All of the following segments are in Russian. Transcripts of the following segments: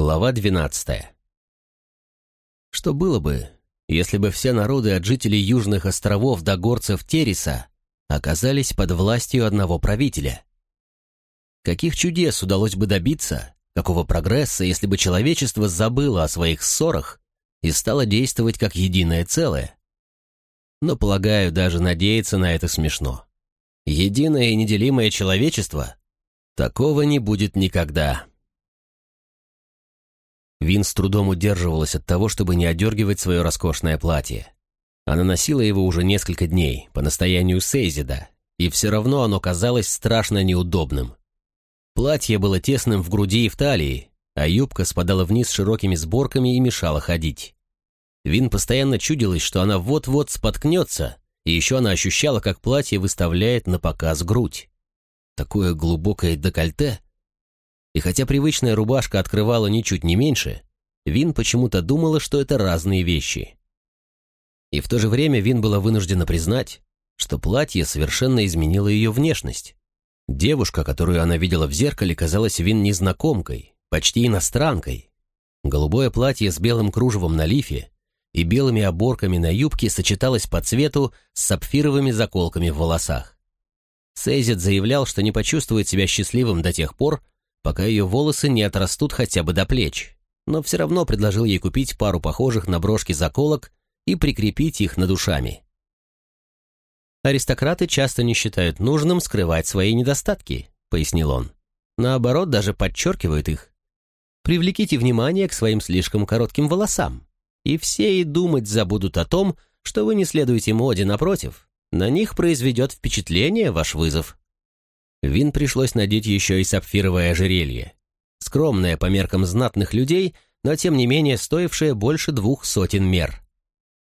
Глава 12. Что было бы, если бы все народы от жителей Южных островов до горцев Тереса оказались под властью одного правителя? Каких чудес удалось бы добиться, какого прогресса, если бы человечество забыло о своих ссорах и стало действовать как единое целое? Но, полагаю, даже надеяться на это смешно. Единое и неделимое человечество? Такого не будет никогда. Вин с трудом удерживалась от того, чтобы не одергивать свое роскошное платье. Она носила его уже несколько дней, по настоянию Сейзида, и все равно оно казалось страшно неудобным. Платье было тесным в груди и в талии, а юбка спадала вниз широкими сборками и мешала ходить. Вин постоянно чудилась, что она вот-вот споткнется, и еще она ощущала, как платье выставляет на показ грудь. Такое глубокое декольте — и хотя привычная рубашка открывала ничуть не меньше, Вин почему-то думала, что это разные вещи. И в то же время Вин была вынуждена признать, что платье совершенно изменило ее внешность. Девушка, которую она видела в зеркале, казалась Вин незнакомкой, почти иностранкой. Голубое платье с белым кружевом на лифе и белыми оборками на юбке сочеталось по цвету с сапфировыми заколками в волосах. Сейзит заявлял, что не почувствует себя счастливым до тех пор, пока ее волосы не отрастут хотя бы до плеч, но все равно предложил ей купить пару похожих на брошки заколок и прикрепить их над ушами. «Аристократы часто не считают нужным скрывать свои недостатки», — пояснил он. «Наоборот, даже подчеркивают их. Привлеките внимание к своим слишком коротким волосам, и все и думать забудут о том, что вы не следуете моде напротив. На них произведет впечатление ваш вызов». Вин пришлось надеть еще и сапфировое ожерелье. Скромное по меркам знатных людей, но тем не менее стоившее больше двух сотен мер.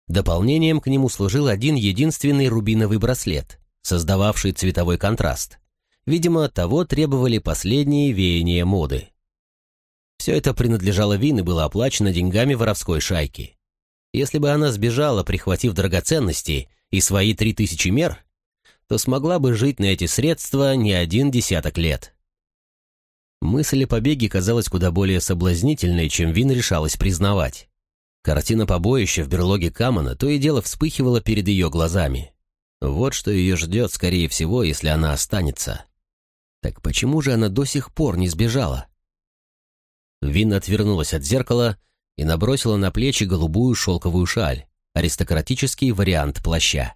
Дополнением к нему служил один единственный рубиновый браслет, создававший цветовой контраст. Видимо, того требовали последние веяния моды. Все это принадлежало Вин и было оплачено деньгами воровской шайки. Если бы она сбежала, прихватив драгоценности и свои три тысячи мер, то смогла бы жить на эти средства не один десяток лет. Мысль о побеге казалась куда более соблазнительной, чем Вин решалась признавать. Картина побоища в берлоге Камана то и дело вспыхивала перед ее глазами. Вот что ее ждет, скорее всего, если она останется. Так почему же она до сих пор не сбежала? Вин отвернулась от зеркала и набросила на плечи голубую шелковую шаль, аристократический вариант плаща.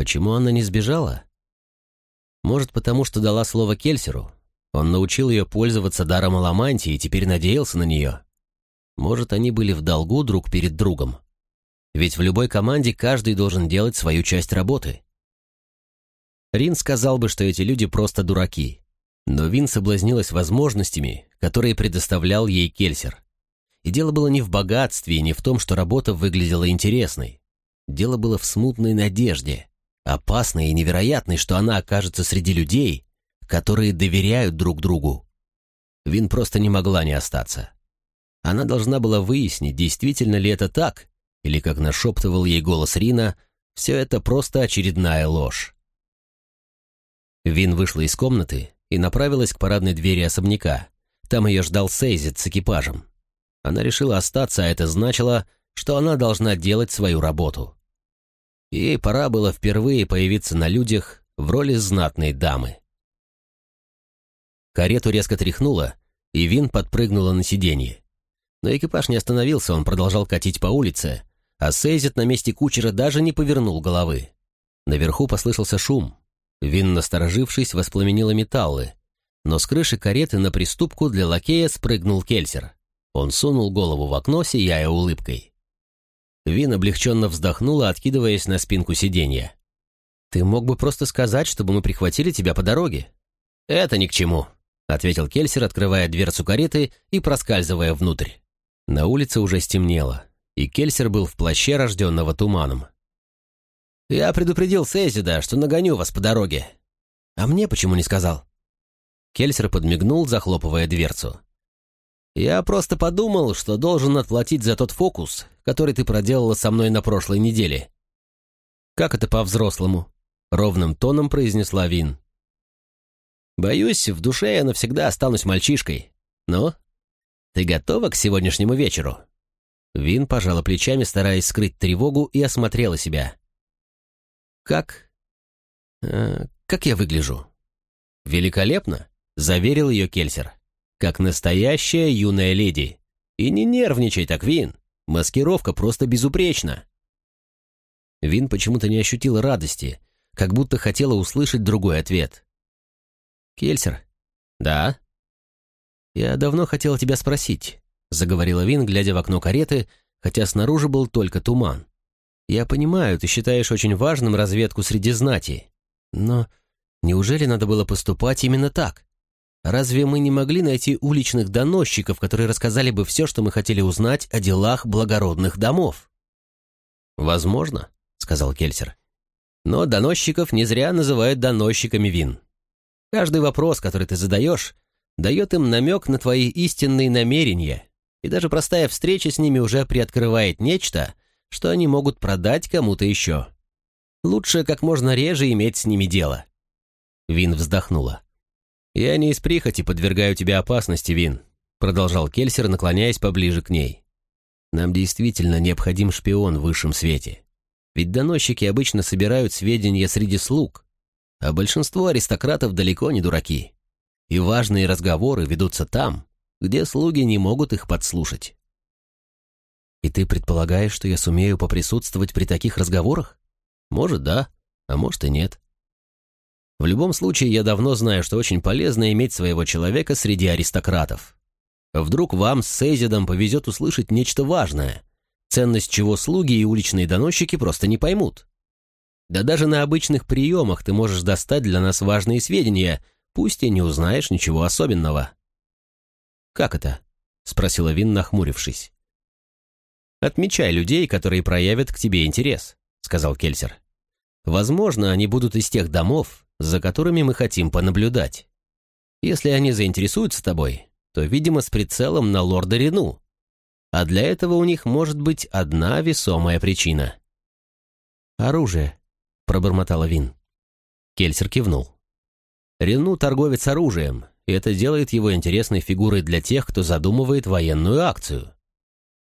Почему она не сбежала? Может, потому что дала слово Кельсеру? Он научил ее пользоваться даром Аламантии и теперь надеялся на нее. Может, они были в долгу друг перед другом. Ведь в любой команде каждый должен делать свою часть работы. Рин сказал бы, что эти люди просто дураки. Но Вин соблазнилась возможностями, которые предоставлял ей Кельсер. И дело было не в богатстве и не в том, что работа выглядела интересной. Дело было в смутной надежде, Опасной и невероятной, что она окажется среди людей, которые доверяют друг другу. Вин просто не могла не остаться. Она должна была выяснить, действительно ли это так, или, как нашептывал ей голос Рина, все это просто очередная ложь. Вин вышла из комнаты и направилась к парадной двери особняка. Там ее ждал Сейзит с экипажем. Она решила остаться, а это значило, что она должна делать свою работу. Ей пора было впервые появиться на людях в роли знатной дамы. Карету резко тряхнуло, и Вин подпрыгнула на сиденье. Но экипаж не остановился, он продолжал катить по улице, а Сейзит на месте кучера даже не повернул головы. Наверху послышался шум. Вин, насторожившись, воспламенила металлы, но с крыши кареты на приступку для лакея спрыгнул кельсер. Он сунул голову в окно, сияя улыбкой. Вин облегченно вздохнула, откидываясь на спинку сиденья. «Ты мог бы просто сказать, чтобы мы прихватили тебя по дороге». «Это ни к чему», — ответил Кельсер, открывая дверцу кареты и проскальзывая внутрь. На улице уже стемнело, и Кельсер был в плаще, рожденного туманом. «Я предупредил Сейзида, что нагоню вас по дороге. А мне почему не сказал?» Кельсер подмигнул, захлопывая дверцу. Я просто подумал, что должен отплатить за тот фокус, который ты проделала со мной на прошлой неделе». «Как это по-взрослому?» — ровным тоном произнесла Вин. «Боюсь, в душе я навсегда останусь мальчишкой. Но ты готова к сегодняшнему вечеру?» Вин пожала плечами, стараясь скрыть тревогу, и осмотрела себя. «Как? Э, как я выгляжу?» «Великолепно», — заверил ее Кельсер. «Как настоящая юная леди. И не нервничай так, Вин. Маскировка просто безупречна». Вин почему-то не ощутила радости, как будто хотела услышать другой ответ. «Кельсер?» «Да?» «Я давно хотела тебя спросить», — заговорила Вин, глядя в окно кареты, хотя снаружи был только туман. «Я понимаю, ты считаешь очень важным разведку среди знати, но неужели надо было поступать именно так? Разве мы не могли найти уличных доносчиков, которые рассказали бы все, что мы хотели узнать о делах благородных домов?» «Возможно», — сказал Кельсер. «Но доносчиков не зря называют доносчиками Вин. Каждый вопрос, который ты задаешь, дает им намек на твои истинные намерения, и даже простая встреча с ними уже приоткрывает нечто, что они могут продать кому-то еще. Лучше как можно реже иметь с ними дело. Вин вздохнула. «Я не из прихоти подвергаю тебя опасности, Вин», продолжал Кельсер, наклоняясь поближе к ней. «Нам действительно необходим шпион в высшем свете. Ведь доносчики обычно собирают сведения среди слуг, а большинство аристократов далеко не дураки и важные разговоры ведутся там, где слуги не могут их подслушать. И ты предполагаешь, что я сумею поприсутствовать при таких разговорах? Может, да, а может и нет. В любом случае, я давно знаю, что очень полезно иметь своего человека среди аристократов. Вдруг вам с Сейзидом повезет услышать нечто важное, ценность чего слуги и уличные доносчики просто не поймут. Да даже на обычных приемах ты можешь достать для нас важные сведения – пусть и не узнаешь ничего особенного». «Как это?» — спросила Вин, нахмурившись. «Отмечай людей, которые проявят к тебе интерес», — сказал Кельсер. «Возможно, они будут из тех домов, за которыми мы хотим понаблюдать. Если они заинтересуются тобой, то, видимо, с прицелом на лорда Рену. А для этого у них может быть одна весомая причина». «Оружие», — пробормотала Вин. Кельсер кивнул. Рену торговец оружием, и это делает его интересной фигурой для тех, кто задумывает военную акцию.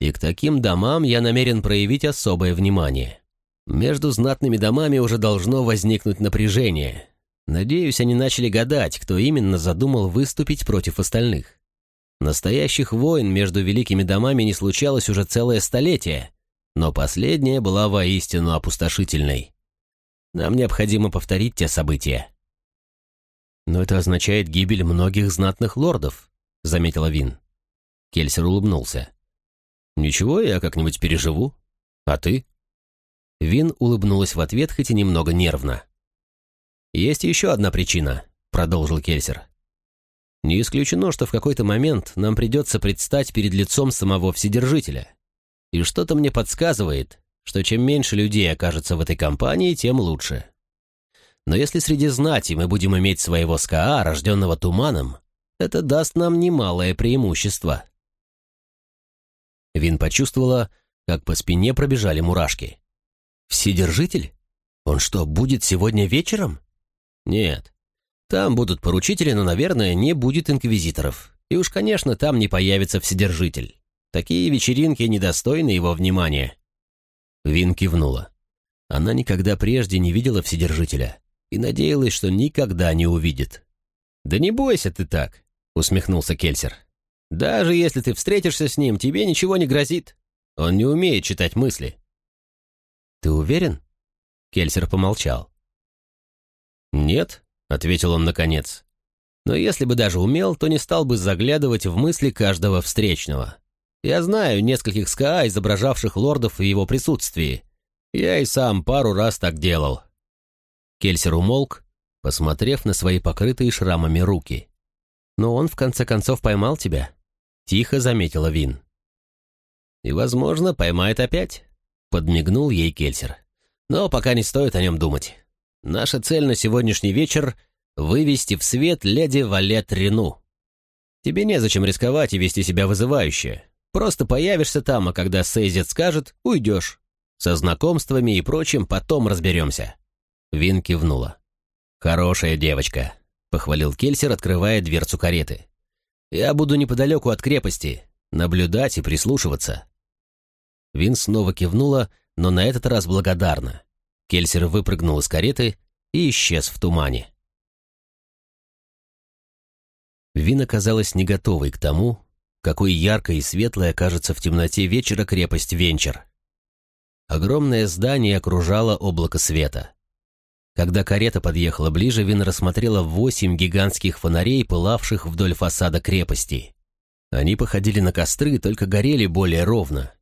И к таким домам я намерен проявить особое внимание. Между знатными домами уже должно возникнуть напряжение. Надеюсь, они начали гадать, кто именно задумал выступить против остальных. Настоящих войн между великими домами не случалось уже целое столетие, но последняя была воистину опустошительной. Нам необходимо повторить те события. «Но это означает гибель многих знатных лордов», — заметила Вин. Кельсер улыбнулся. «Ничего, я как-нибудь переживу. А ты?» Вин улыбнулась в ответ, хоть и немного нервно. «Есть еще одна причина», — продолжил Кельсер. «Не исключено, что в какой-то момент нам придется предстать перед лицом самого Вседержителя. И что-то мне подсказывает, что чем меньше людей окажется в этой компании, тем лучше. Но если среди знати мы будем иметь своего СКА, рожденного туманом, это даст нам немалое преимущество. Вин почувствовала, как по спине пробежали мурашки. «Вседержитель? Он что, будет сегодня вечером?» «Нет. Там будут поручители, но, наверное, не будет инквизиторов. И уж, конечно, там не появится Вседержитель. Такие вечеринки недостойны его внимания». Вин кивнула. Она никогда прежде не видела Вседержителя и надеялась, что никогда не увидит. «Да не бойся ты так», — усмехнулся Кельсер. «Даже если ты встретишься с ним, тебе ничего не грозит. Он не умеет читать мысли». «Ты уверен?» Кельсер помолчал. «Нет», — ответил он наконец. «Но если бы даже умел, то не стал бы заглядывать в мысли каждого встречного. Я знаю нескольких СКА, изображавших лордов в его присутствии. Я и сам пару раз так делал. Кельсер умолк, посмотрев на свои покрытые шрамами руки. «Но он, в конце концов, поймал тебя», — тихо заметила Вин. «И, возможно, поймает опять», — подмигнул ей Кельсер. «Но пока не стоит о нем думать. Наша цель на сегодняшний вечер — вывести в свет леди Валет Рену. Тебе незачем рисковать и вести себя вызывающе. Просто появишься там, а когда Сейзет скажет, уйдешь. Со знакомствами и прочим потом разберемся». Вин кивнула. «Хорошая девочка», — похвалил Кельсер, открывая дверцу кареты. Я буду неподалеку от крепости, наблюдать и прислушиваться». Вин снова кивнула, но на этот раз благодарна. Кельсер выпрыгнул из кареты и исчез в тумане. Вин оказалась не готовой к тому, какой яркой и светлой окажется в темноте вечера крепость Венчер. Огромное здание окружало облако света. Когда карета подъехала ближе, Вин рассмотрела восемь гигантских фонарей, пылавших вдоль фасада крепости. Они походили на костры, только горели более ровно.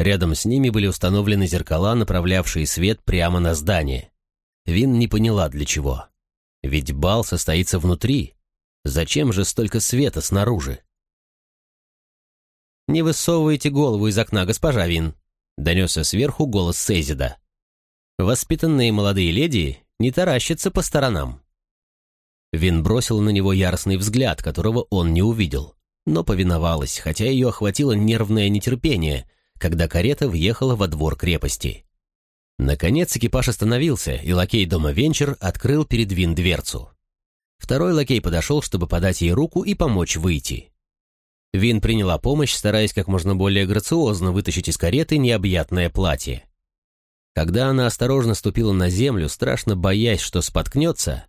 Рядом с ними были установлены зеркала, направлявшие свет прямо на здание. Вин не поняла, для чего. Ведь бал состоится внутри. Зачем же столько света снаружи? «Не высовывайте голову из окна, госпожа Вин», — донесся сверху голос Сейзида. Воспитанные молодые леди не таращится по сторонам. Вин бросил на него яростный взгляд, которого он не увидел, но повиновалась, хотя ее охватило нервное нетерпение, когда карета въехала во двор крепости. Наконец экипаж остановился, и лакей дома Венчер открыл перед Вин дверцу. Второй лакей подошел, чтобы подать ей руку и помочь выйти. Вин приняла помощь, стараясь как можно более грациозно вытащить из кареты необъятное платье. Когда она осторожно ступила на землю, страшно боясь, что споткнется,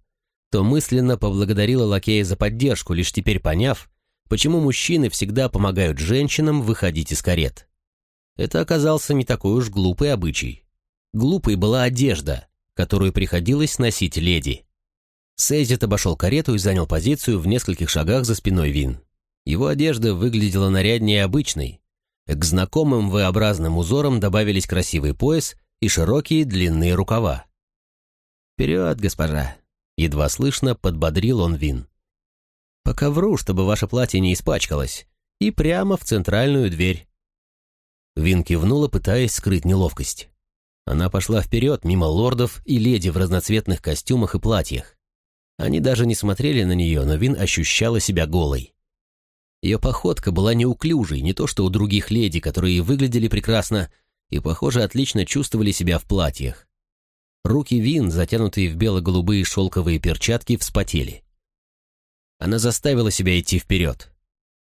то мысленно поблагодарила лакея за поддержку, лишь теперь поняв, почему мужчины всегда помогают женщинам выходить из карет. Это оказался не такой уж глупый обычай. Глупой была одежда, которую приходилось носить леди. Сейзит обошел карету и занял позицию в нескольких шагах за спиной Вин. Его одежда выглядела наряднее обычной. К знакомым V-образным узорам добавились красивый пояс и широкие длинные рукава. «Вперед, госпожа!» — едва слышно подбодрил он Вин. «По ковру, чтобы ваше платье не испачкалось, и прямо в центральную дверь». Вин кивнула, пытаясь скрыть неловкость. Она пошла вперед, мимо лордов и леди в разноцветных костюмах и платьях. Они даже не смотрели на нее, но Вин ощущала себя голой. Ее походка была неуклюжей, не то что у других леди, которые выглядели прекрасно, и, похоже, отлично чувствовали себя в платьях. Руки Вин, затянутые в бело-голубые шелковые перчатки, вспотели. Она заставила себя идти вперед.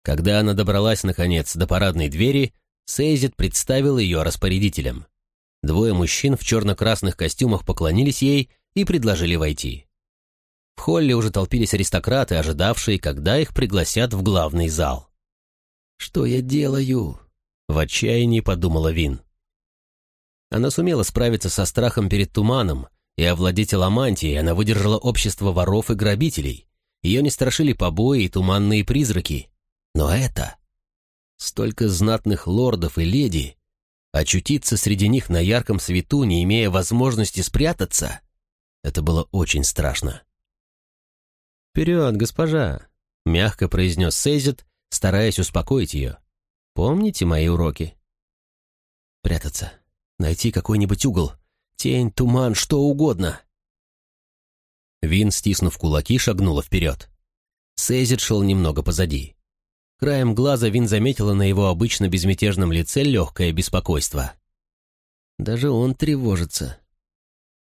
Когда она добралась, наконец, до парадной двери, Сейзит представил ее распорядителям. Двое мужчин в черно-красных костюмах поклонились ей и предложили войти. В холле уже толпились аристократы, ожидавшие, когда их пригласят в главный зал. «Что я делаю?» — в отчаянии подумала Вин. Она сумела справиться со страхом перед туманом и овладеть Аламантией, она выдержала общество воров и грабителей. Ее не страшили побои и туманные призраки. Но это... Столько знатных лордов и леди, очутиться среди них на ярком свету, не имея возможности спрятаться, это было очень страшно. «Вперед, госпожа!» — мягко произнес Сейзет, стараясь успокоить ее. «Помните мои уроки?» «Прятаться. Найти какой-нибудь угол. Тень, туман, что угодно. Вин, стиснув кулаки, шагнула вперед. Сейзит шел немного позади. Краем глаза Вин заметила на его обычно безмятежном лице легкое беспокойство. Даже он тревожится.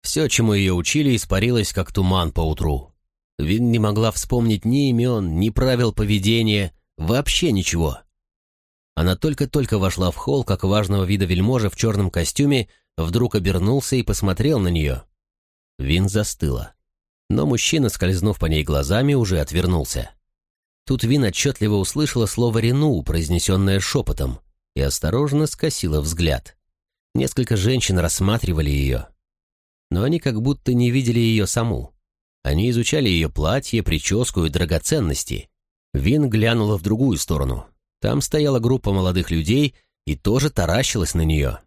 Все, чему ее учили, испарилось, как туман по утру. Вин не могла вспомнить ни имен, ни правил поведения, вообще ничего. Она только-только вошла в холл, как важного вида вельможа в черном костюме, вдруг обернулся и посмотрел на нее. Вин застыла. Но мужчина, скользнув по ней глазами, уже отвернулся. Тут Вин отчетливо услышала слово «рену», произнесенное шепотом, и осторожно скосила взгляд. Несколько женщин рассматривали ее. Но они как будто не видели ее саму. Они изучали ее платье, прическу и драгоценности. Вин глянула в другую сторону, там стояла группа молодых людей и тоже таращилась на нее.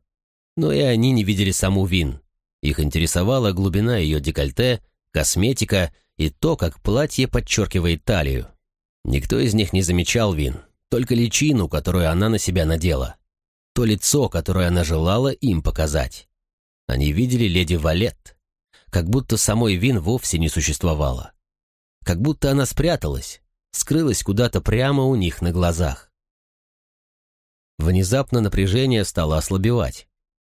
Но и они не видели саму Вин. Их интересовала глубина ее декольте, косметика и то, как платье подчеркивает талию. Никто из них не замечал Вин, только личину, которую она на себя надела. То лицо, которое она желала им показать. Они видели леди Валет, как будто самой Вин вовсе не существовало. Как будто она спряталась, скрылась куда-то прямо у них на глазах. Внезапно напряжение стало ослабевать.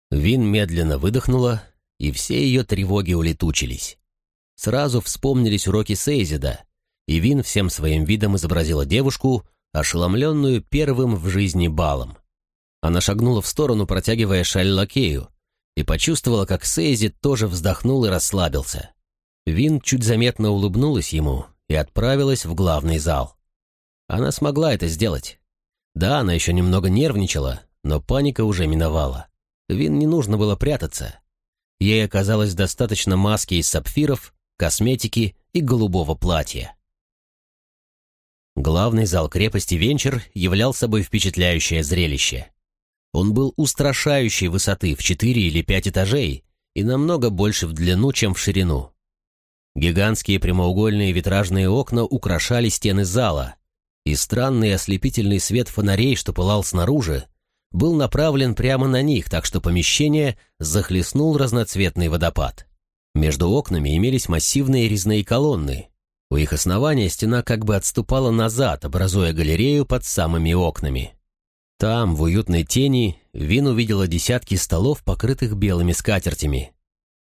Вин медленно выдохнула, и все ее тревоги улетучились. Сразу вспомнились уроки Сейзида, и Вин всем своим видом изобразила девушку, ошеломленную первым в жизни балом. Она шагнула в сторону, протягивая шаль лакею, и почувствовала, как Сейзи тоже вздохнул и расслабился. Вин чуть заметно улыбнулась ему и отправилась в главный зал. Она смогла это сделать. Да, она еще немного нервничала, но паника уже миновала. Вин не нужно было прятаться. Ей оказалось достаточно маски из сапфиров, косметики и голубого платья. Главный зал крепости Венчер являл собой впечатляющее зрелище. Он был устрашающей высоты в четыре или пять этажей и намного больше в длину, чем в ширину. Гигантские прямоугольные витражные окна украшали стены зала, и странный ослепительный свет фонарей, что пылал снаружи, был направлен прямо на них, так что помещение захлестнул разноцветный водопад. Между окнами имелись массивные резные колонны, у их основания стена как бы отступала назад, образуя галерею под самыми окнами. Там, в уютной тени, Вин увидела десятки столов, покрытых белыми скатертями.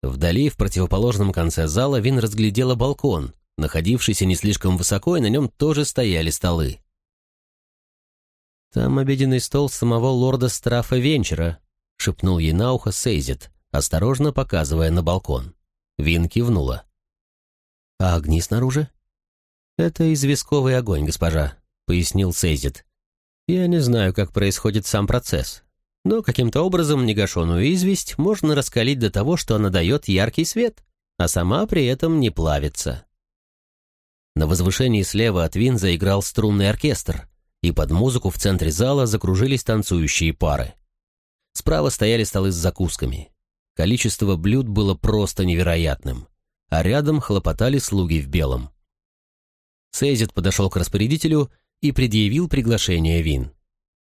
Вдали, в противоположном конце зала, Вин разглядела балкон, находившийся не слишком высоко, и на нем тоже стояли столы. «Там обеденный стол самого лорда Страфа Венчера», — шепнул ей на ухо Сейзит, осторожно показывая на балкон. Вин кивнула. «А огни снаружи?» «Это известковый огонь, госпожа», — пояснил Сейзит. «Я не знаю, как происходит сам процесс, но каким-то образом негашенную известь можно раскалить до того, что она дает яркий свет, а сама при этом не плавится». На возвышении слева от Вин заиграл струнный оркестр, и под музыку в центре зала закружились танцующие пары. Справа стояли столы с закусками. Количество блюд было просто невероятным, а рядом хлопотали слуги в белом. Сейзит подошел к распорядителю и предъявил приглашение вин.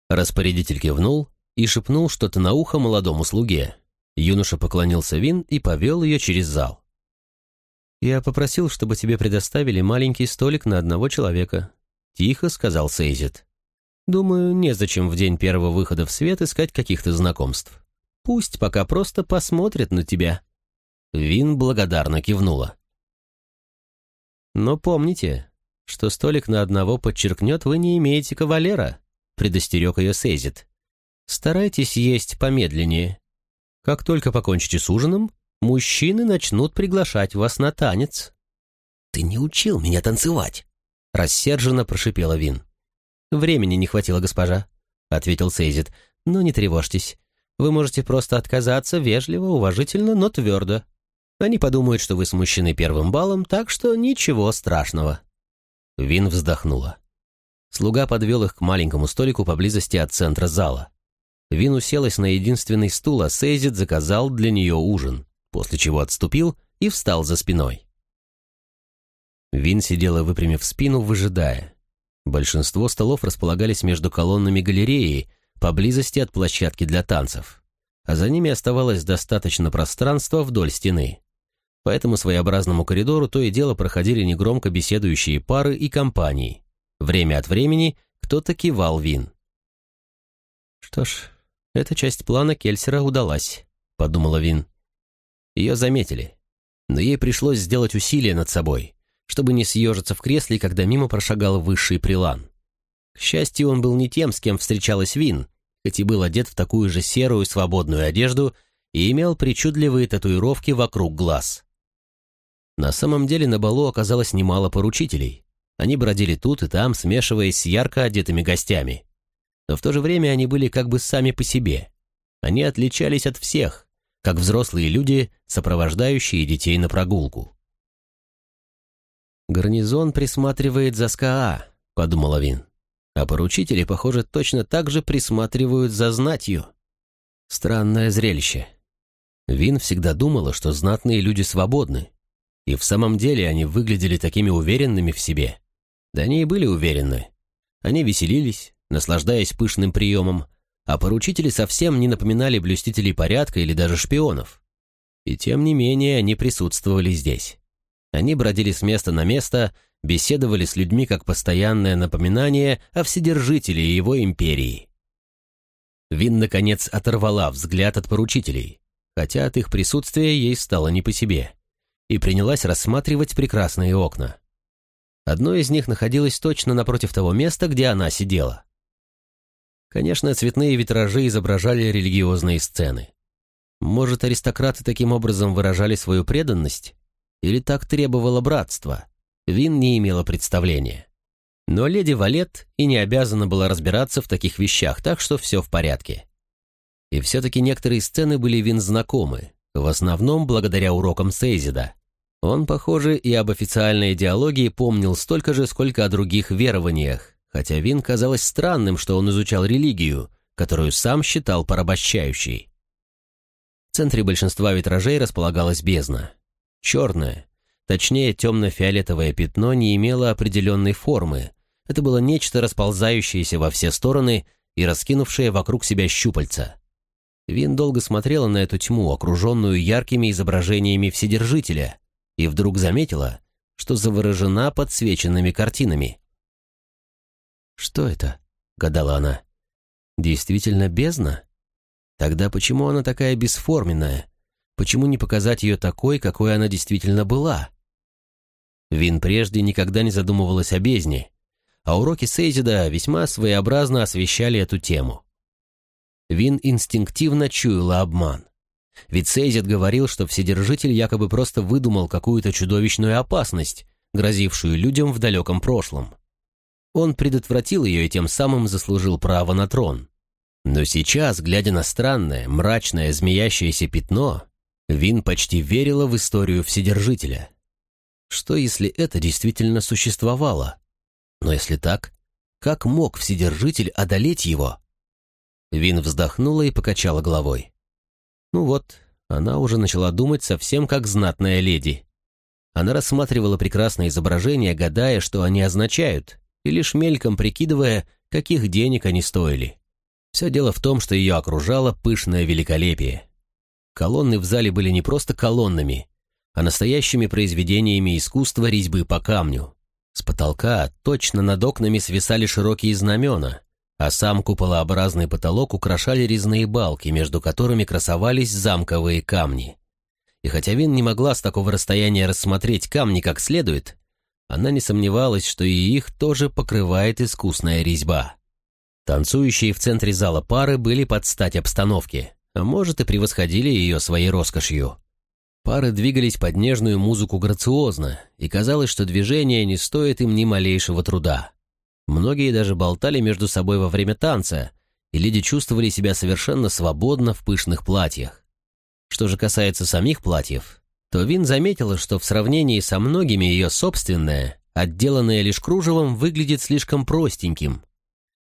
Распорядитель кивнул и шепнул что-то на ухо молодому слуге. Юноша поклонился Вин и повел ее через зал. «Я попросил, чтобы тебе предоставили маленький столик на одного человека», — тихо сказал Сейзит. «Думаю, незачем в день первого выхода в свет искать каких-то знакомств. Пусть пока просто посмотрят на тебя». Вин благодарно кивнула. «Но помните, что столик на одного подчеркнет, вы не имеете кавалера», — предостерег ее Сейзит. «Старайтесь есть помедленнее. Как только покончите с ужином, мужчины начнут приглашать вас на танец». «Ты не учил меня танцевать», — рассерженно прошипела Вин. «Времени не хватило, госпожа», — ответил Сейзит. «Но не тревожьтесь. Вы можете просто отказаться вежливо, уважительно, но твердо. Они подумают, что вы смущены первым балом, так что ничего страшного». Вин вздохнула. Слуга подвел их к маленькому столику поблизости от центра зала. Вин уселась на единственный стул, а Сейзит заказал для нее ужин, после чего отступил и встал за спиной. Вин сидела, выпрямив спину, выжидая. Большинство столов располагались между колоннами галереи, поблизости от площадки для танцев, а за ними оставалось достаточно пространства вдоль стены. По этому своеобразному коридору то и дело проходили негромко беседующие пары и компании. Время от времени кто-то кивал вин. «Что ж, эта часть плана Кельсера удалась», — подумала Вин. Ее заметили, но ей пришлось сделать усилие над собой, чтобы не съежиться в кресле, когда мимо прошагал высший прилан. К счастью, он был не тем, с кем встречалась Вин, хоть и был одет в такую же серую свободную одежду и имел причудливые татуировки вокруг глаз. На самом деле на балу оказалось немало поручителей. Они бродили тут и там, смешиваясь с ярко одетыми гостями. Но в то же время они были как бы сами по себе. Они отличались от всех, как взрослые люди, сопровождающие детей на прогулку. «Гарнизон присматривает за СКА», — подумала Вин. «А поручители, похоже, точно так же присматривают за знатью». Странное зрелище. Вин всегда думала, что знатные люди свободны, и в самом деле они выглядели такими уверенными в себе. Да они и были уверены. Они веселились, наслаждаясь пышным приемом, а поручители совсем не напоминали блюстителей порядка или даже шпионов. И тем не менее они присутствовали здесь. Они бродили с места на место, беседовали с людьми как постоянное напоминание о вседержителе и его империи. Вин, наконец, оторвала взгляд от поручителей, хотя от их присутствия ей стало не по себе и принялась рассматривать прекрасные окна. Одно из них находилось точно напротив того места, где она сидела. Конечно, цветные витражи изображали религиозные сцены. Может, аристократы таким образом выражали свою преданность? Или так требовало братство? Вин не имела представления. Но леди Валет и не обязана была разбираться в таких вещах, так что все в порядке. И все-таки некоторые сцены были Вин знакомы, в основном благодаря урокам Сейзида. Он, похоже, и об официальной идеологии помнил столько же, сколько о других верованиях, хотя Вин казалось странным, что он изучал религию, которую сам считал порабощающей. В центре большинства витражей располагалась бездна. Черное, точнее темно-фиолетовое пятно не имело определенной формы. Это было нечто расползающееся во все стороны и раскинувшее вокруг себя щупальца. Вин долго смотрела на эту тьму, окруженную яркими изображениями Вседержителя, и вдруг заметила, что заворожена подсвеченными картинами. «Что это?» — гадала она. «Действительно бездна? Тогда почему она такая бесформенная? Почему не показать ее такой, какой она действительно была? Вин прежде никогда не задумывалась о бездне, а уроки Сейзида весьма своеобразно освещали эту тему. Вин инстинктивно чуяла обман. Ведь Сейзид говорил, что Вседержитель якобы просто выдумал какую-то чудовищную опасность, грозившую людям в далеком прошлом. Он предотвратил ее и тем самым заслужил право на трон. Но сейчас, глядя на странное, мрачное, змеящееся пятно, Вин почти верила в историю Вседержителя. Что, если это действительно существовало? Но если так, как мог Вседержитель одолеть его? Вин вздохнула и покачала головой. Ну вот, она уже начала думать совсем как знатная леди. Она рассматривала прекрасные изображения, гадая, что они означают, и лишь мельком прикидывая, каких денег они стоили. Все дело в том, что ее окружало пышное великолепие. Колонны в зале были не просто колоннами, а настоящими произведениями искусства резьбы по камню. С потолка точно над окнами свисали широкие знамена, а сам куполообразный потолок украшали резные балки, между которыми красовались замковые камни. И хотя Вин не могла с такого расстояния рассмотреть камни как следует, она не сомневалась, что и их тоже покрывает искусная резьба. Танцующие в центре зала пары были под стать обстановке а может и превосходили ее своей роскошью. Пары двигались под нежную музыку грациозно, и казалось, что движение не стоит им ни малейшего труда. Многие даже болтали между собой во время танца, и леди чувствовали себя совершенно свободно в пышных платьях. Что же касается самих платьев, то Вин заметила, что в сравнении со многими ее собственное, отделанное лишь кружевом, выглядит слишком простеньким.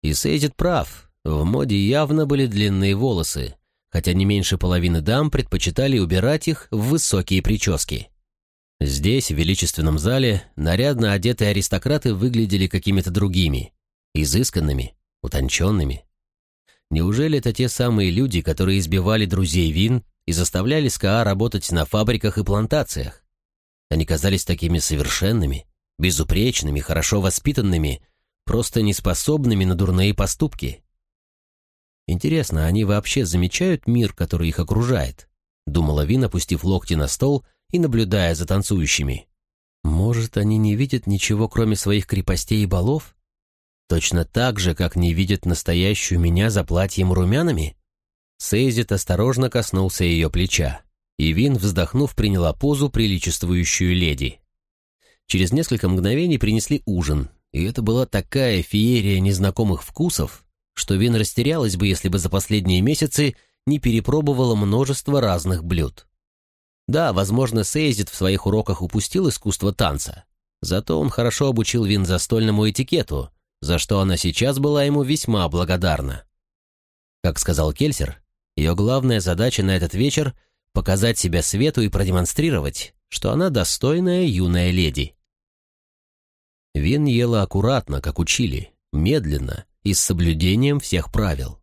И Сейдит прав, в моде явно были длинные волосы, хотя не меньше половины дам предпочитали убирать их в высокие прически. Здесь, в величественном зале, нарядно одетые аристократы выглядели какими-то другими, изысканными, утонченными. Неужели это те самые люди, которые избивали друзей Вин и заставляли СКА работать на фабриках и плантациях? Они казались такими совершенными, безупречными, хорошо воспитанными, просто неспособными на дурные поступки. Интересно, они вообще замечают мир, который их окружает? Думала Вин, опустив локти на стол и наблюдая за танцующими. Может, они не видят ничего, кроме своих крепостей и балов? Точно так же, как не видят настоящую меня за платьем румянами? Сейзит осторожно коснулся ее плеча, и Вин, вздохнув, приняла позу, приличествующую леди. Через несколько мгновений принесли ужин, и это была такая феерия незнакомых вкусов, что Вин растерялась бы, если бы за последние месяцы не перепробовала множество разных блюд. Да, возможно, Сейзит в своих уроках упустил искусство танца, зато он хорошо обучил Вин застольному этикету, за что она сейчас была ему весьма благодарна. Как сказал Кельсер, ее главная задача на этот вечер — показать себя свету и продемонстрировать, что она достойная юная леди. Вин ела аккуратно, как учили, медленно, и с соблюдением всех правил.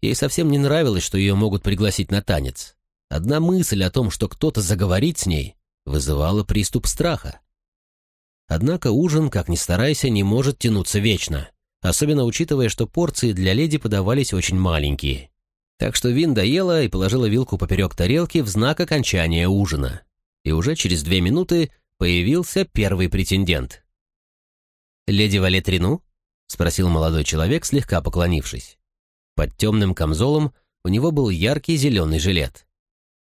Ей совсем не нравилось, что ее могут пригласить на танец. Одна мысль о том, что кто-то заговорит с ней, вызывала приступ страха. Однако ужин, как ни старайся, не может тянуться вечно, особенно учитывая, что порции для леди подавались очень маленькие. Так что Вин доела и положила вилку поперек тарелки в знак окончания ужина. И уже через две минуты появился первый претендент. леди Валетрину?» — спросил молодой человек, слегка поклонившись. Под темным камзолом у него был яркий зеленый жилет.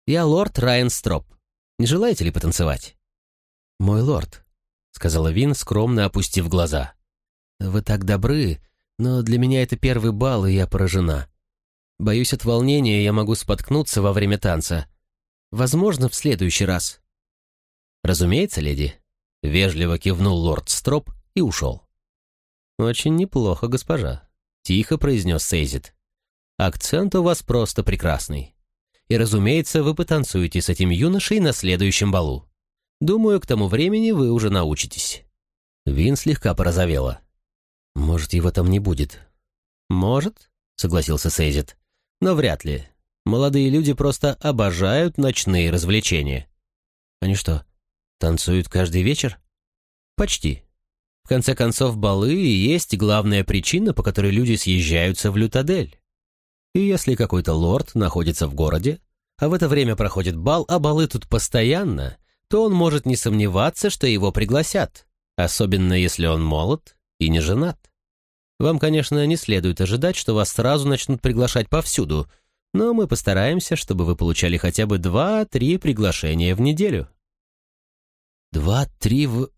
«Я лорд Райан Строп. Не желаете ли потанцевать?» «Мой лорд», — сказала Вин, скромно опустив глаза. «Вы так добры, но для меня это первый бал, и я поражена. Боюсь, от волнения я могу споткнуться во время танца. Возможно, в следующий раз». «Разумеется, леди», — вежливо кивнул лорд Строп и ушел. «Очень неплохо, госпожа», — тихо произнес Сейзит. «Акцент у вас просто прекрасный. И, разумеется, вы потанцуете с этим юношей на следующем балу. Думаю, к тому времени вы уже научитесь». Вин слегка порозовела. «Может, его там не будет?» «Может», — согласился Сейзит. «Но вряд ли. Молодые люди просто обожают ночные развлечения». «Они что, танцуют каждый вечер?» «Почти. В конце концов, балы и есть главная причина, по которой люди съезжаются в Лютадель. И если какой-то лорд находится в городе, а в это время проходит бал, а балы тут постоянно, то он может не сомневаться, что его пригласят, особенно если он молод и не женат. Вам, конечно, не следует ожидать, что вас сразу начнут приглашать повсюду, но мы постараемся, чтобы вы получали хотя бы два-три приглашения в неделю. Два-три в...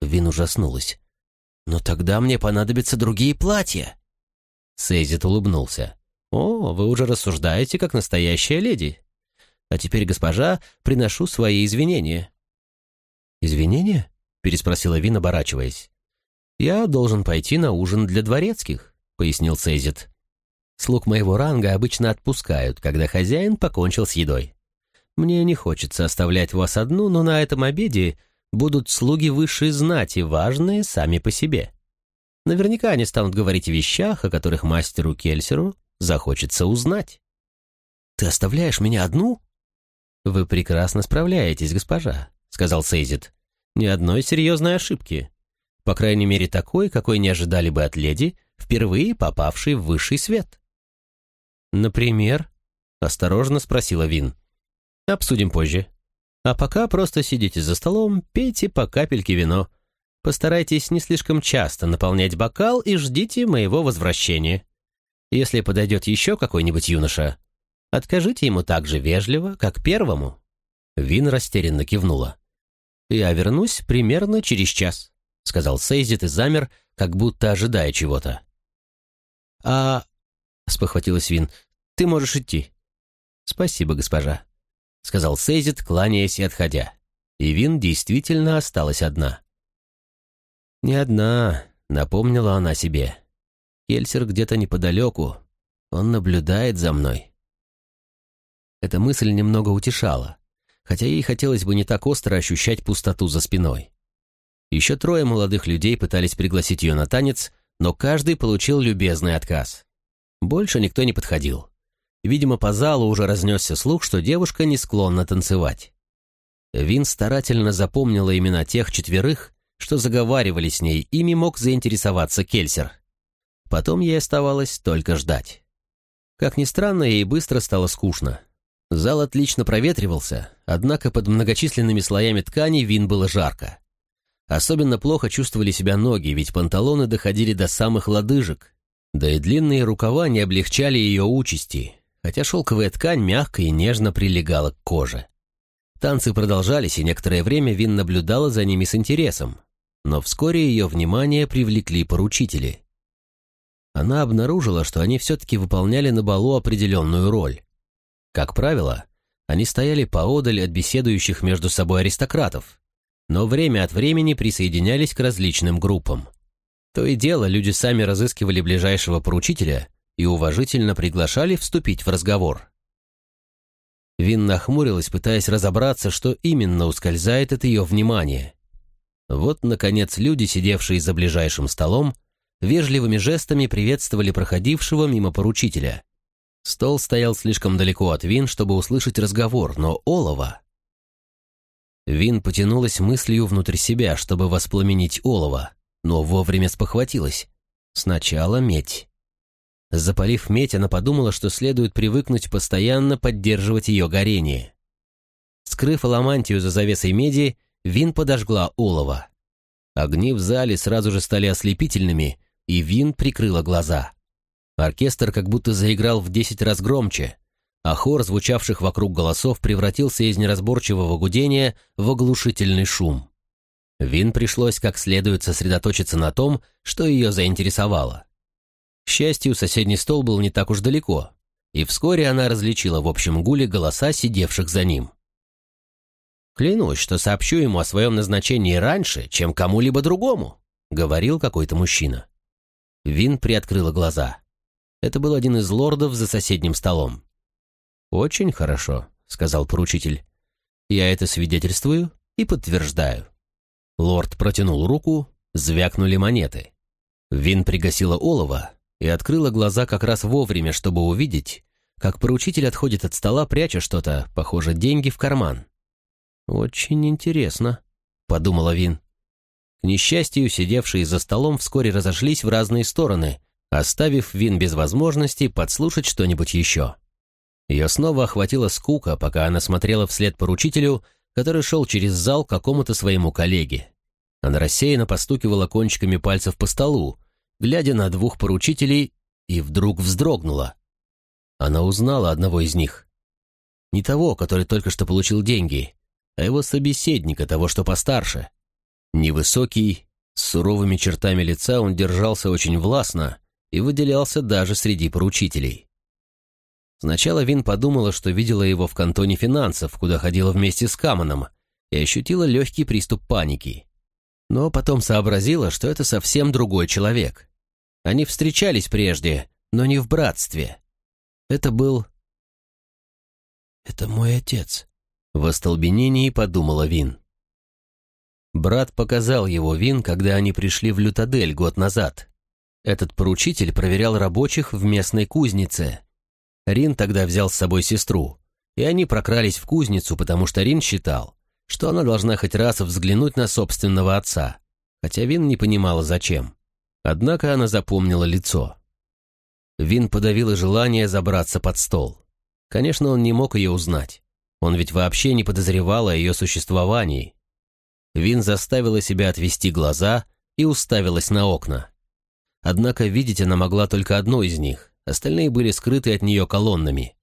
Вин ужаснулась. «Но тогда мне понадобятся другие платья!» Сейзит улыбнулся. «О, вы уже рассуждаете, как настоящая леди. А теперь, госпожа, приношу свои извинения». «Извинения?» — переспросила Вин, оборачиваясь. «Я должен пойти на ужин для дворецких», — пояснил Сейзит. «Слуг моего ранга обычно отпускают, когда хозяин покончил с едой. Мне не хочется оставлять вас одну, но на этом обеде будут слуги высшей знати, важные сами по себе. Наверняка они станут говорить о вещах, о которых мастеру Кельсеру захочется узнать. «Ты оставляешь меня одну?» «Вы прекрасно справляетесь, госпожа», — сказал Сейзит. «Ни одной серьезной ошибки. По крайней мере, такой, какой не ожидали бы от леди, впервые попавшей в высший свет». «Например?» — осторожно спросила Вин. «Обсудим позже», а пока просто сидите за столом, пейте по капельке вино. Постарайтесь не слишком часто наполнять бокал и ждите моего возвращения. Если подойдет еще какой-нибудь юноша, откажите ему так же вежливо, как первому». Вин растерянно кивнула. «Я вернусь примерно через час», — сказал Сейзит и замер, как будто ожидая чего-то. «А...» — спохватилась Вин. «Ты можешь идти». «Спасибо, госпожа». — сказал Сейзит, кланяясь и отходя. И Вин действительно осталась одна. «Не одна», — напомнила она себе. «Кельсер где-то неподалеку. Он наблюдает за мной». Эта мысль немного утешала, хотя ей хотелось бы не так остро ощущать пустоту за спиной. Еще трое молодых людей пытались пригласить ее на танец, но каждый получил любезный отказ. Больше никто не подходил. Видимо, по залу уже разнесся слух, что девушка не склонна танцевать. Вин старательно запомнила имена тех четверых, что заговаривали с ней, ими мог заинтересоваться Кельсер. Потом ей оставалось только ждать. Как ни странно, ей быстро стало скучно. Зал отлично проветривался, однако под многочисленными слоями ткани Вин было жарко. Особенно плохо чувствовали себя ноги, ведь панталоны доходили до самых лодыжек, да и длинные рукава не облегчали ее участи, хотя шелковая ткань мягко и нежно прилегала к коже. Танцы продолжались, и некоторое время Вин наблюдала за ними с интересом, но вскоре ее внимание привлекли поручители. Она обнаружила, что они все-таки выполняли на балу определенную роль. Как правило, они стояли поодаль от беседующих между собой аристократов, но время от времени присоединялись к различным группам. То и дело люди сами разыскивали ближайшего поручителя и уважительно приглашали вступить в разговор. Вин нахмурилась, пытаясь разобраться, что именно ускользает от ее внимания. Вот, наконец, люди, сидевшие за ближайшим столом, вежливыми жестами приветствовали проходившего мимо поручителя. Стол стоял слишком далеко от Вин, чтобы услышать разговор, но олова... Вин потянулась мыслью внутрь себя, чтобы воспламенить олово, но вовремя спохватилась. Сначала медь. Запалив медь, она подумала, что следует привыкнуть постоянно поддерживать ее горение. Скрыв аламантию за завесой меди, Вин подожгла олово. Огни в зале сразу же стали ослепительными, и Вин прикрыла глаза. Оркестр как будто заиграл в десять раз громче, а хор звучавших вокруг голосов превратился из неразборчивого гудения в оглушительный шум. Вин пришлось как следует сосредоточиться на том, что ее заинтересовало. К счастью, соседний стол был не так уж далеко, и вскоре она различила в общем гуле голоса сидевших за ним. «Клянусь, что сообщу ему о своем назначении раньше, чем кому-либо другому», — говорил какой-то мужчина. Вин приоткрыла глаза. Это был один из лордов за соседним столом. «Очень хорошо», — сказал поручитель. «Я это свидетельствую и подтверждаю». Лорд протянул руку, звякнули монеты. Вин пригасила олово и открыла глаза как раз вовремя, чтобы увидеть, как поручитель отходит от стола, пряча что-то, похоже, деньги в карман. «Очень интересно», — подумала Вин. К несчастью, сидевшие за столом вскоре разошлись в разные стороны, оставив Вин без возможности подслушать что-нибудь еще. Ее снова охватила скука, пока она смотрела вслед поручителю, который шел через зал к какому-то своему коллеге. Она рассеянно постукивала кончиками пальцев по столу, глядя на двух поручителей, и вдруг вздрогнула. Она узнала одного из них. Не того, который только что получил деньги, а его собеседника, того, что постарше. Невысокий, с суровыми чертами лица он держался очень властно и выделялся даже среди поручителей. Сначала Вин подумала, что видела его в кантоне финансов, куда ходила вместе с Камоном, и ощутила легкий приступ паники. Но потом сообразила, что это совсем другой человек. Они встречались прежде, но не в братстве. Это был... «Это мой отец», — в остолбенении подумала Вин. Брат показал его Вин, когда они пришли в Лютадель год назад. Этот поручитель проверял рабочих в местной кузнице, Рин тогда взял с собой сестру, и они прокрались в кузницу, потому что Рин считал, что она должна хоть раз взглянуть на собственного отца, хотя Вин не понимала, зачем. Однако она запомнила лицо. Вин подавила желание забраться под стол. Конечно, он не мог ее узнать. Он ведь вообще не подозревал о ее существовании. Вин заставила себя отвести глаза и уставилась на окна. Однако видеть она могла только одно из них остальные были скрыты от нее колоннами.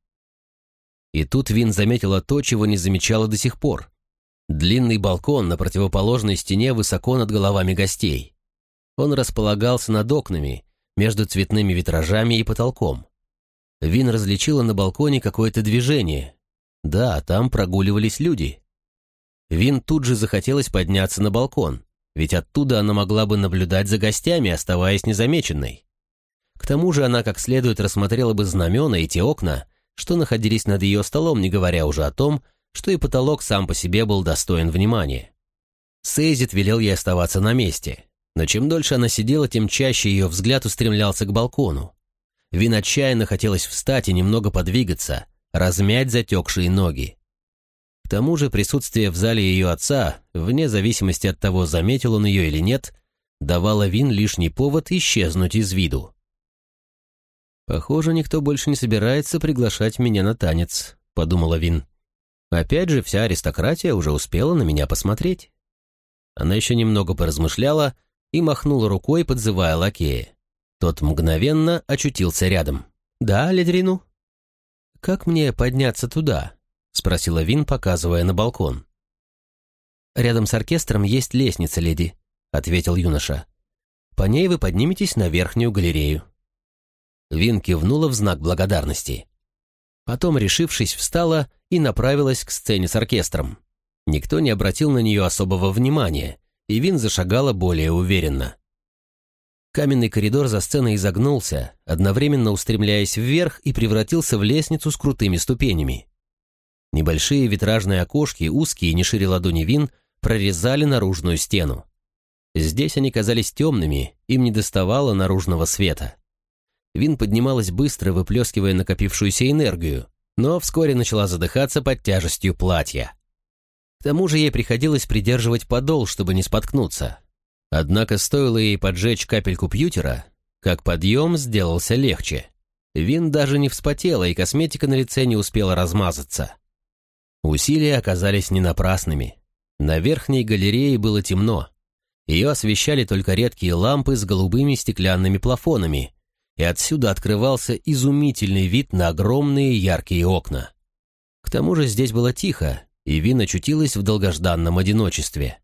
И тут Вин заметила то, чего не замечала до сих пор. Длинный балкон на противоположной стене высоко над головами гостей. Он располагался над окнами, между цветными витражами и потолком. Вин различила на балконе какое-то движение. Да, там прогуливались люди. Вин тут же захотелось подняться на балкон, ведь оттуда она могла бы наблюдать за гостями, оставаясь незамеченной. К тому же она как следует рассмотрела бы знамена и те окна, что находились над ее столом, не говоря уже о том, что и потолок сам по себе был достоин внимания. Сейзит велел ей оставаться на месте, но чем дольше она сидела, тем чаще ее взгляд устремлялся к балкону. Вин отчаянно хотелось встать и немного подвигаться, размять затекшие ноги. К тому же присутствие в зале ее отца, вне зависимости от того, заметил он ее или нет, давало Вин лишний повод исчезнуть из виду. «Похоже, никто больше не собирается приглашать меня на танец», — подумала Вин. «Опять же, вся аристократия уже успела на меня посмотреть». Она еще немного поразмышляла и махнула рукой, подзывая лакея. Тот мгновенно очутился рядом. «Да, Ледрину?» «Как мне подняться туда?» — спросила Вин, показывая на балкон. «Рядом с оркестром есть лестница, леди», — ответил юноша. «По ней вы подниметесь на верхнюю галерею». Вин кивнула в знак благодарности. Потом, решившись, встала и направилась к сцене с оркестром. Никто не обратил на нее особого внимания, и Вин зашагала более уверенно. Каменный коридор за сценой изогнулся, одновременно устремляясь вверх и превратился в лестницу с крутыми ступенями. Небольшие витражные окошки, узкие, не шире ладони Вин, прорезали наружную стену. Здесь они казались темными, им не доставало наружного света. Вин поднималась быстро, выплескивая накопившуюся энергию, но вскоре начала задыхаться под тяжестью платья. К тому же ей приходилось придерживать подол, чтобы не споткнуться. Однако стоило ей поджечь капельку пьютера, как подъем сделался легче. Вин даже не вспотела, и косметика на лице не успела размазаться. Усилия оказались не напрасными. На верхней галерее было темно. Ее освещали только редкие лампы с голубыми стеклянными плафонами, и отсюда открывался изумительный вид на огромные яркие окна. К тому же здесь было тихо, и Вин очутилась в долгожданном одиночестве.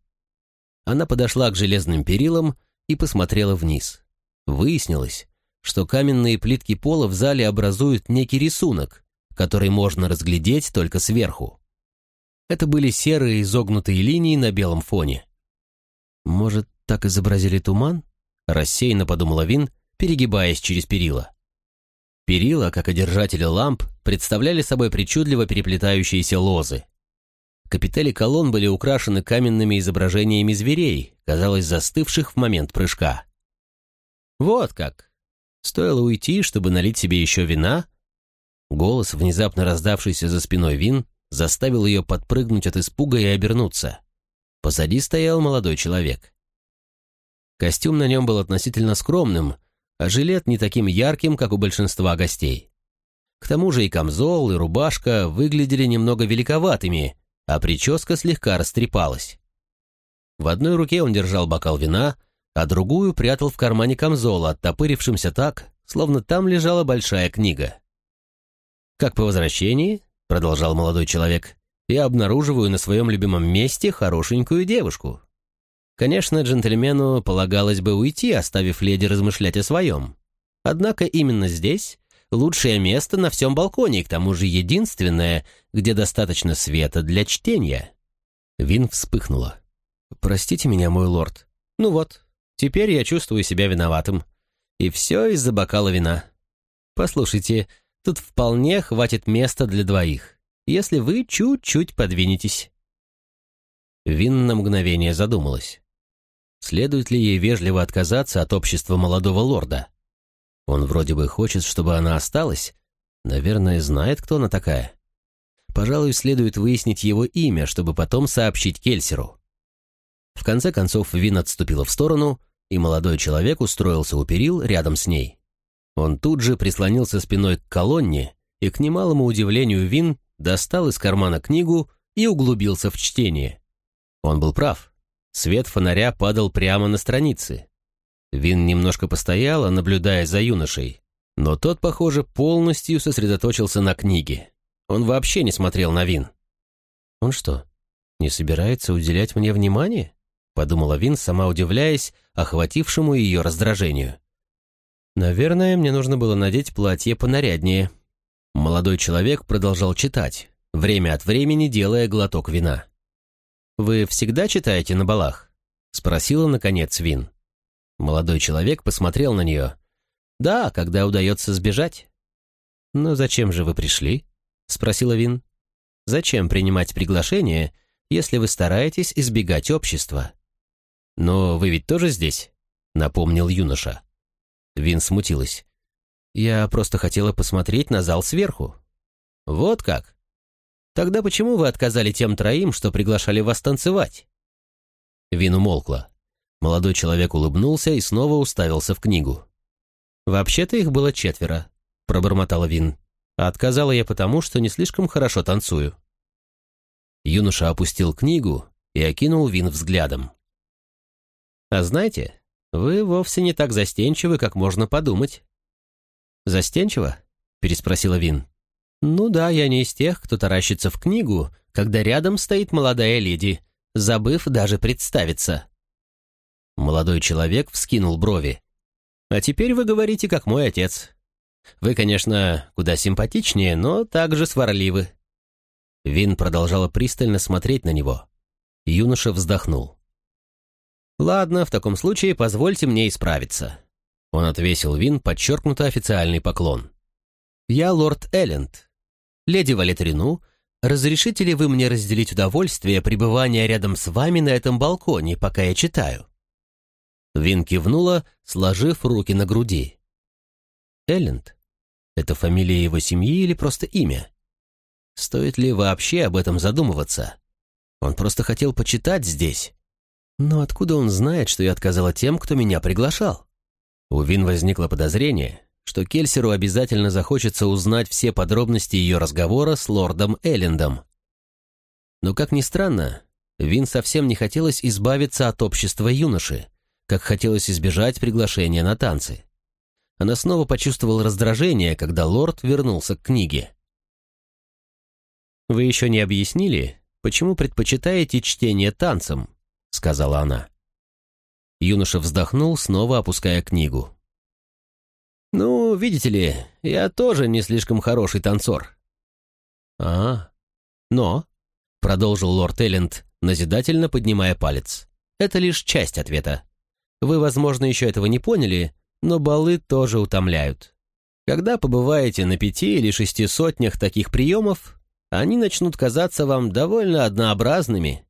Она подошла к железным перилам и посмотрела вниз. Выяснилось, что каменные плитки пола в зале образуют некий рисунок, который можно разглядеть только сверху. Это были серые изогнутые линии на белом фоне. «Может, так изобразили туман?» — рассеянно подумала Вин, перегибаясь через перила. Перила, как и держатели ламп, представляли собой причудливо переплетающиеся лозы. Капители колонн были украшены каменными изображениями зверей, казалось, застывших в момент прыжка. «Вот как!» Стоило уйти, чтобы налить себе еще вина. Голос, внезапно раздавшийся за спиной Вин, заставил ее подпрыгнуть от испуга и обернуться. Позади стоял молодой человек. Костюм на нем был относительно скромным, а жилет не таким ярким, как у большинства гостей. К тому же и камзол, и рубашка выглядели немного великоватыми, а прическа слегка растрепалась. В одной руке он держал бокал вина, а другую прятал в кармане камзола, оттопырившимся так, словно там лежала большая книга. «Как по возвращении», — продолжал молодой человек, «я обнаруживаю на своем любимом месте хорошенькую девушку. Конечно, джентльмену полагалось бы уйти, оставив леди размышлять о своем. Однако именно здесь лучшее место на всем балконе, и к тому же единственное, где достаточно света для чтения». Вин вспыхнула. «Простите меня, мой лорд. Ну вот, теперь я чувствую себя виноватым. И все из-за бокала вина. Послушайте, тут вполне хватит места для двоих, если вы чуть-чуть подвинетесь». Вин на мгновение задумалась. Следует ли ей вежливо отказаться от общества молодого лорда? Он вроде бы хочет, чтобы она осталась. Наверное, знает, кто она такая. Пожалуй, следует выяснить его имя, чтобы потом сообщить Кельсеру. В конце концов, Вин отступила в сторону, и молодой человек устроился у перил рядом с ней. Он тут же прислонился спиной к колонне и, к немалому удивлению Вин, достал из кармана книгу и углубился в чтение. Он был прав. Свет фонаря падал прямо на страницы. Вин немножко постояла, наблюдая за юношей, но тот, похоже, полностью сосредоточился на книге. Он вообще не смотрел на Вин. «Он что, не собирается уделять мне внимание?» — подумала Вин, сама удивляясь охватившему ее раздражению. «Наверное, мне нужно было надеть платье понаряднее». Молодой человек продолжал читать, время от времени делая глоток вина. «Вы всегда читаете на балах?» — спросила, наконец, Вин. Молодой человек посмотрел на нее. «Да, когда удается сбежать». «Но зачем же вы пришли?» — спросила Вин. «Зачем принимать приглашение, если вы стараетесь избегать общества?» «Но вы ведь тоже здесь?» — напомнил юноша. Вин смутилась. «Я просто хотела посмотреть на зал сверху». «Вот как? Тогда почему вы отказали тем троим, что приглашали вас танцевать?» Вин умолкла. Молодой человек улыбнулся и снова уставился в книгу. «Вообще-то их было четверо», — пробормотала Вин. «А отказала я потому, что не слишком хорошо танцую». Юноша опустил книгу и окинул Вин взглядом. «А знаете, вы вовсе не так застенчивы, как можно подумать». «Застенчиво?» — переспросила Вин. «Ну да, я не из тех, кто таращится в книгу, когда рядом стоит молодая леди, забыв даже представиться». Молодой человек вскинул брови. «А теперь вы говорите, как мой отец. Вы, конечно, куда симпатичнее, но также сварливы». Вин продолжала пристально смотреть на него. Юноша вздохнул. «Ладно, в таком случае позвольте мне исправиться». Он отвесил Вин подчеркнуто официальный поклон. «Я лорд Элленд. Леди Валетрину, разрешите ли вы мне разделить удовольствие пребывания рядом с вами на этом балконе, пока я читаю?» Вин кивнула, сложив руки на груди. Элленд? Это фамилия его семьи или просто имя? Стоит ли вообще об этом задумываться? Он просто хотел почитать здесь. Но откуда он знает, что я отказала тем, кто меня приглашал? У Вин возникло подозрение, что Кельсеру обязательно захочется узнать все подробности ее разговора с лордом Эллендом. Но, как ни странно, Вин совсем не хотелось избавиться от общества юноши, как хотелось избежать приглашения на танцы. Она снова почувствовала раздражение, когда лорд вернулся к книге. «Вы еще не объяснили, почему предпочитаете чтение танцам?» — сказала она. Юноша вздохнул, снова опуская книгу. «Ну, видите ли, я тоже не слишком хороший танцор». «А, но», — продолжил лорд Элленд, назидательно поднимая палец, — «это лишь часть ответа. Вы, возможно, еще этого не поняли, но балы тоже утомляют. Когда побываете на пяти или шести сотнях таких приемов, они начнут казаться вам довольно однообразными».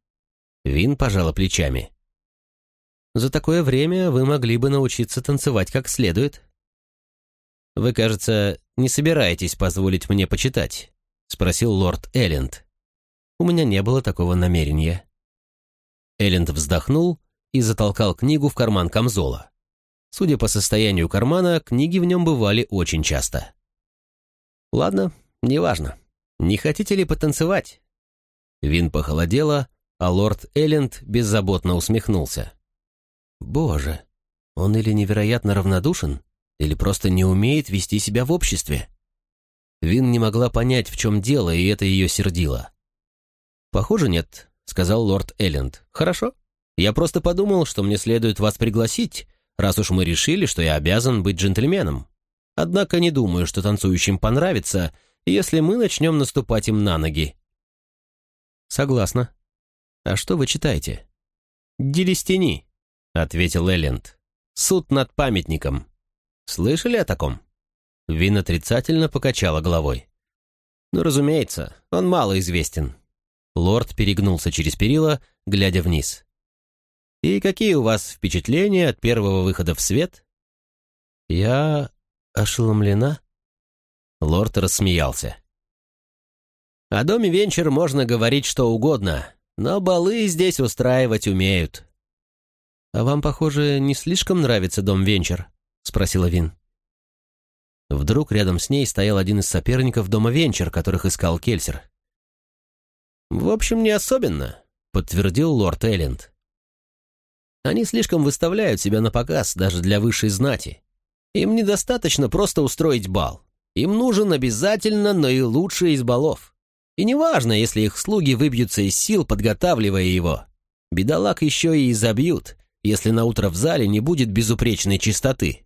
Вин пожала плечами. «За такое время вы могли бы научиться танцевать как следует». «Вы, кажется, не собираетесь позволить мне почитать?» — спросил лорд Элленд. «У меня не было такого намерения». Элленд вздохнул и затолкал книгу в карман камзола. Судя по состоянию кармана, книги в нем бывали очень часто. «Ладно, неважно. Не хотите ли потанцевать?» Вин похолодела, а лорд Элленд беззаботно усмехнулся. «Боже, он или невероятно равнодушен, или просто не умеет вести себя в обществе». Вин не могла понять, в чем дело, и это ее сердило. «Похоже, нет», — сказал лорд Элленд. «Хорошо. Я просто подумал, что мне следует вас пригласить, раз уж мы решили, что я обязан быть джентльменом. Однако не думаю, что танцующим понравится, если мы начнем наступать им на ноги». «Согласна. А что вы читаете?» «Делистини», — ответил Элленд. «Суд над памятником. Слышали о таком?» Вин отрицательно покачала головой. «Ну, разумеется, он мало известен». Лорд перегнулся через перила, глядя вниз. «И какие у вас впечатления от первого выхода в свет?» «Я ошеломлена?» Лорд рассмеялся. «О доме Венчер можно говорить что угодно, но балы здесь устраивать умеют». «А вам, похоже, не слишком нравится дом Венчер?» — спросила Вин. Вдруг рядом с ней стоял один из соперников дома Венчер, которых искал Кельсер. «В общем, не особенно», — подтвердил лорд Элленд. Они слишком выставляют себя на показ даже для высшей знати. Им недостаточно просто устроить бал. Им нужен обязательно наилучший из балов. И неважно, если их слуги выбьются из сил, подготавливая его. Бедолаг еще и изобьют, если на утро в зале не будет безупречной чистоты.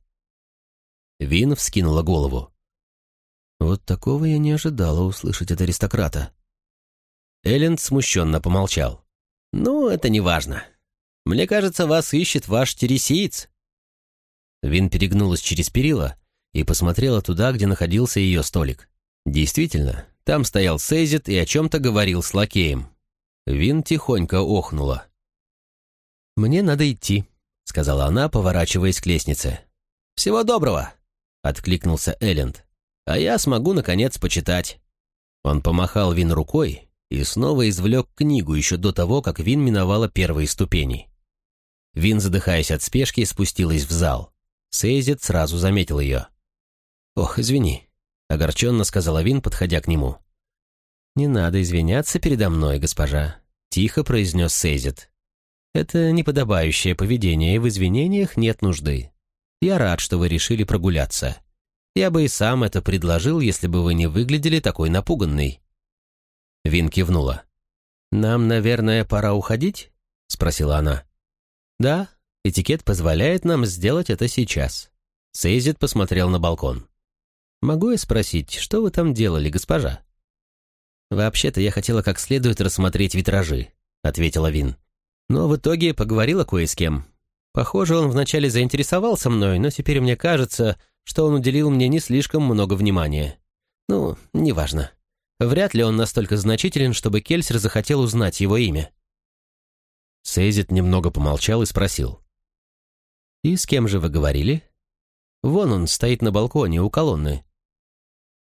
Вин вскинула голову. Вот такого я не ожидала услышать от аристократа. Элленд смущенно помолчал. «Ну, это не важно. Мне кажется, вас ищет ваш тересиец». Вин перегнулась через перила и посмотрела туда, где находился ее столик. Действительно, там стоял Сейзит и о чем-то говорил с лакеем. Вин тихонько охнула. «Мне надо идти», — сказала она, поворачиваясь к лестнице. «Всего доброго», — откликнулся Элленд. «А я смогу, наконец, почитать». Он помахал Вин рукой и снова извлек книгу еще до того, как Вин миновала первые ступени. Вин, задыхаясь от спешки, спустилась в зал. Сейзит сразу заметил ее. «Ох, извини», — огорченно сказала Вин, подходя к нему. «Не надо извиняться передо мной, госпожа», — тихо произнес Сейзит. «Это неподобающее поведение, и в извинениях нет нужды. Я рад, что вы решили прогуляться. Я бы и сам это предложил, если бы вы не выглядели такой напуганной». Вин кивнула. «Нам, наверное, пора уходить?» — спросила она. «Да, этикет позволяет нам сделать это сейчас». Сейзит посмотрел на балкон. «Могу я спросить, что вы там делали, госпожа?» «Вообще-то я хотела как следует рассмотреть витражи», — ответила Вин. «Но в итоге поговорила кое с кем. Похоже, он вначале заинтересовался мной, но теперь мне кажется, что он уделил мне не слишком много внимания. Ну, неважно. Вряд ли он настолько значителен, чтобы Кельсер захотел узнать его имя. Сейзит немного помолчал и спросил. «И с кем же вы говорили?» «Вон он, стоит на балконе у колонны».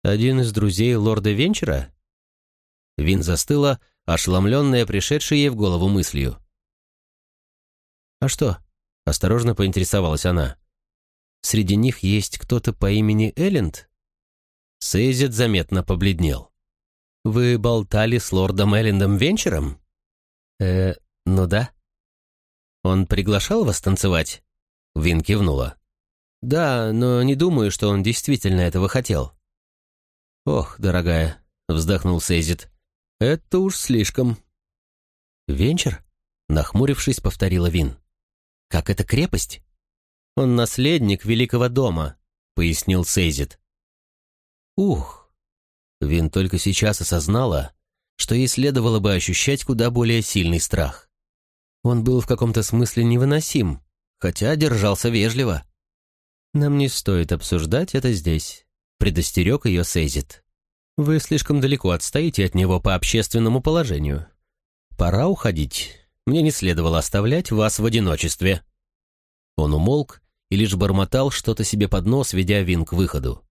«Один из друзей лорда Венчера?» Вин застыла, ошеломленная пришедшей ей в голову мыслью. «А что?» — осторожно поинтересовалась она. «Среди них есть кто-то по имени Элленд?» Сейзит заметно побледнел. «Вы болтали с лордом Эллендом Венчером?» «Э, «Ну да». «Он приглашал вас танцевать?» Вин кивнула. «Да, но не думаю, что он действительно этого хотел». «Ох, дорогая», — вздохнул Сейзит, — «это уж слишком». «Венчер?» — нахмурившись, повторила Вин. «Как это крепость?» «Он наследник великого дома», — пояснил Сейзит. «Ух!» Вин только сейчас осознала, что ей следовало бы ощущать куда более сильный страх. Он был в каком-то смысле невыносим, хотя держался вежливо. «Нам не стоит обсуждать это здесь», — предостерег ее Сейзит. «Вы слишком далеко отстоите от него по общественному положению. Пора уходить. Мне не следовало оставлять вас в одиночестве». Он умолк и лишь бормотал что-то себе под нос, ведя Вин к выходу.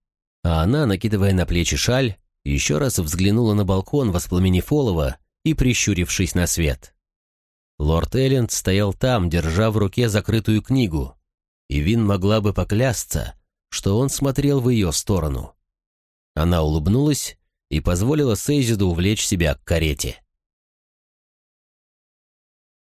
А она, накидывая на плечи шаль, еще раз взглянула на балкон, воспламенив олово и прищурившись на свет. Лорд Элленд стоял там, держа в руке закрытую книгу, и Вин могла бы поклясться, что он смотрел в ее сторону. Она улыбнулась и позволила Сейзиду увлечь себя к карете.